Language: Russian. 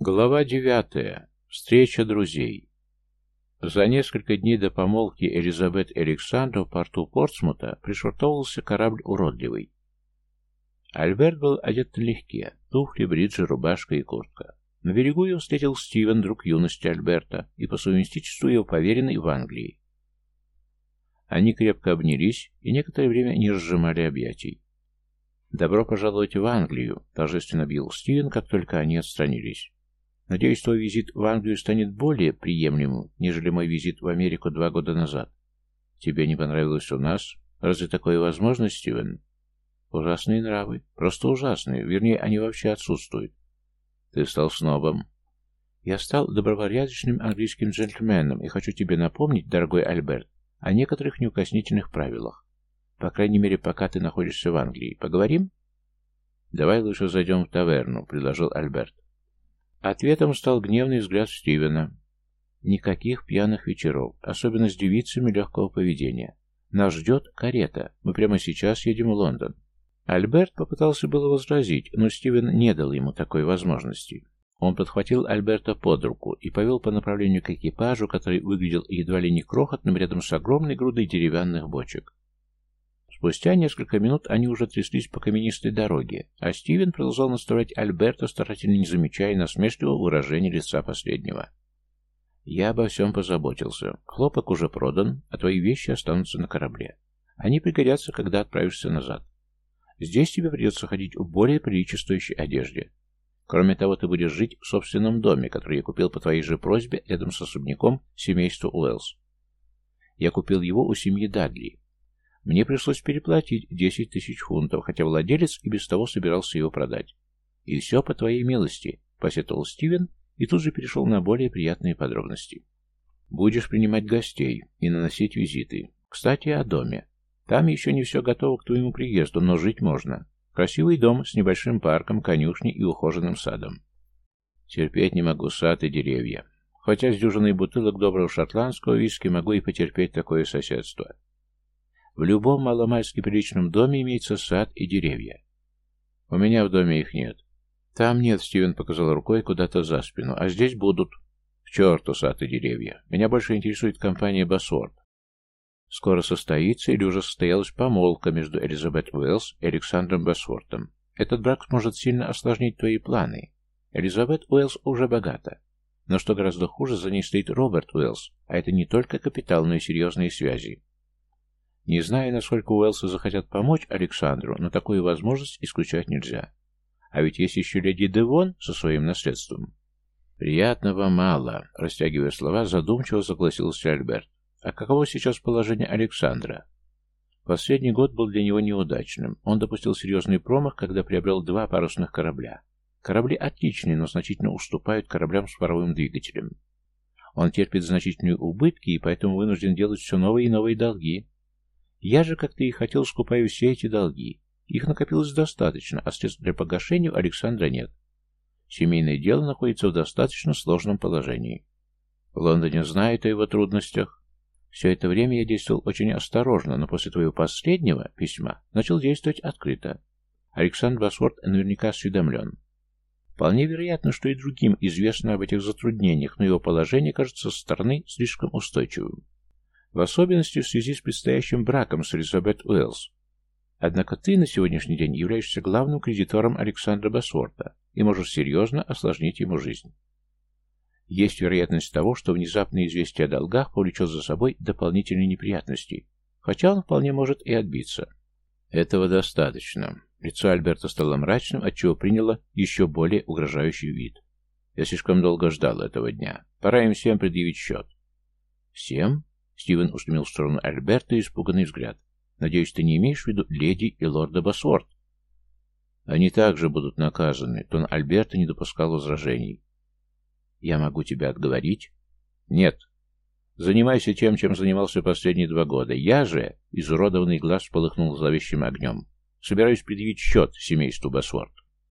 Глава девятая. Встреча друзей. За несколько дней до помолвки Элизабет и Александра в порту Портсмута пришвартовался корабль «Уродливый». Альберт был одет налегке, туфли, бриджи, рубашка и куртка. На берегу его встретил Стивен, друг юности Альберта, и по совместительству его поверенный в Англии. Они крепко обнялись и некоторое время не разжимали объятий. «Добро пожаловать в Англию», — торжественно объявил Стивен, как только они отстранились. Надеюсь, твой визит в Англию станет более приемлемым, нежели мой визит в Америку два года назад. Тебе не понравилось у нас? Разве такое возможно, Стивен? Ужасные нравы. Просто ужасные. Вернее, они вообще отсутствуют. Ты стал снобом. Я стал добропорядочным английским джентльменом и хочу тебе напомнить, дорогой Альберт, о некоторых неукоснительных правилах. По крайней мере, пока ты находишься в Англии. Поговорим? Давай лучше зайдем в таверну, предложил Альберт. Ответом стал гневный взгляд Стивена. Никаких пьяных вечеров, особенно с девицами легкого поведения. Нас ждет карета. Мы прямо сейчас едем в Лондон. Альберт попытался было возразить, но Стивен не дал ему такой возможности. Он подхватил Альберта под руку и повел по направлению к экипажу, который выглядел едва ли не крохотным рядом с огромной грудой деревянных бочек. Спустя несколько минут они уже тряслись по каменистой дороге, а Стивен продолжал наставлять Альберта, старательно не замечая насмешливого выражения лица последнего. «Я обо всем позаботился. Хлопок уже продан, а твои вещи останутся на корабле. Они пригодятся, когда отправишься назад. Здесь тебе придется ходить в более приличествующей одежде. Кроме того, ты будешь жить в собственном доме, который я купил по твоей же просьбе рядом с особняком семейства Уэллс. Я купил его у семьи Дадли, мне пришлось переплатить 10 тысяч фунтов, хотя владелец и без того собирался его продать. «И все по твоей милости», — посетовал Стивен и тут же перешел на более приятные подробности. «Будешь принимать гостей и наносить визиты. Кстати, о доме. Там еще не все готово к твоему приезду, но жить можно. Красивый дом с небольшим парком, конюшней и ухоженным садом. Терпеть не могу сад и деревья. Хотя с дюжиной бутылок доброго шотландского виски могу и потерпеть такое соседство. В любом маломальски приличном доме имеется сад и деревья. У меня в доме их нет. Там нет, Стивен показал рукой куда-то за спину, а здесь будут. К черту сад и деревья. Меня больше интересует компания Басворд. Скоро состоится или уже состоялась помолвка между Элизабет Уэллс и Александром Басвортом. Этот брак сможет сильно осложнить твои планы. Элизабет Уэллс уже богата. Но что гораздо хуже, за ней стоит Роберт Уэллс, а это не только капитал, но и серьезные связи. Не знаю, насколько Уэллсы захотят помочь Александру, но такую возможность исключать нельзя. А ведь есть еще леди Девон со своим наследством. «Приятного мало», — растягивая слова, задумчиво согласился Альберт. «А каково сейчас положение Александра?» Последний год был для него неудачным. Он допустил серьезный промах, когда приобрел два парусных корабля. Корабли отличные, но значительно уступают кораблям с паровым двигателем. Он терпит значительные убытки и поэтому вынужден делать все новые и новые долги. Я же, как ты и хотел, скупаю все эти долги. Их накопилось достаточно, а средств для погашения у Александра нет. Семейное дело находится в достаточно сложном положении. В Лондоне знают о его трудностях. Все это время я действовал очень осторожно, но после твоего последнего письма начал действовать открыто. Александр Басворд наверняка осведомлен. Вполне вероятно, что и другим известно об этих затруднениях, но его положение кажется со стороны слишком устойчивым в особенности в связи с предстоящим браком с Элизабет Уэллс. Однако ты на сегодняшний день являешься главным кредитором Александра Басворта и можешь серьезно осложнить ему жизнь. Есть вероятность того, что внезапное известие о долгах повлечет за собой дополнительные неприятности, хотя он вполне может и отбиться. Этого достаточно. Лицо Альберта стало мрачным, отчего приняло еще более угрожающий вид. Я слишком долго ждал этого дня. Пора им всем предъявить счет. Всем? Стивен устремил в сторону Альберта испуганный взгляд. «Надеюсь, ты не имеешь в виду леди и лорда Басворд?» «Они также будут наказаны», — тон Альберта не допускал возражений. «Я могу тебя отговорить?» «Нет. Занимайся тем, чем занимался последние два года. Я же...» — изуродованный глаз полыхнул зловещим огнем. «Собираюсь предъявить счет семейству Басворд».